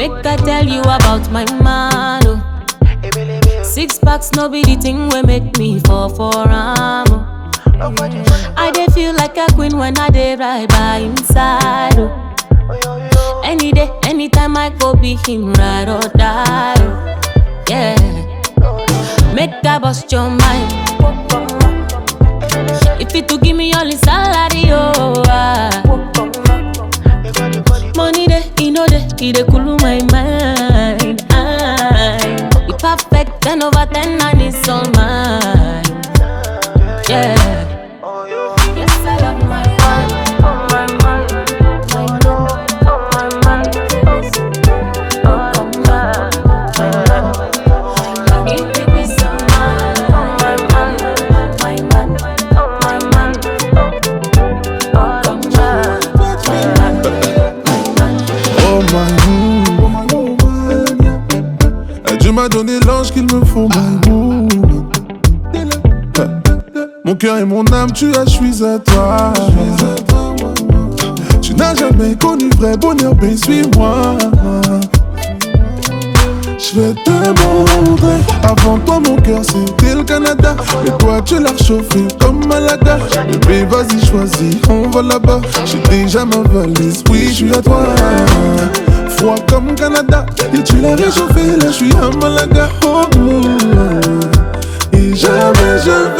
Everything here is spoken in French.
Make I tell you about my man. Oh. Six packs no be the thing we make me fall for am. Oh. I dey feel like a queen when I dey ride by inside. Oh. Any day, anytime I go be him ride or die. Oh. Yeah, make I bust your mind. If it to give me all his it a cool my mind. I'm perfect, 10 over 10, and it's all mine. Yeah. Dieu m'a donné l'ange qu'il me faut. Mon cœur et mon âme, tu as, je suis à toi. Tu n'as jamais connu vrai bonheur, ben suis-moi. Je vais te montrer. Avant toi, mon cœur, c'était le Canada. Mais toi, tu l'as réchauffé comme Malaga. Bébé, vas-y, choisis, on va là-bas. J'ai déjà ma valise, oui, je suis à toi. Froid comme Canada. Et tu l'as réchauffé, là, je suis à Malaga. Oh, oh. Et jamais je vais.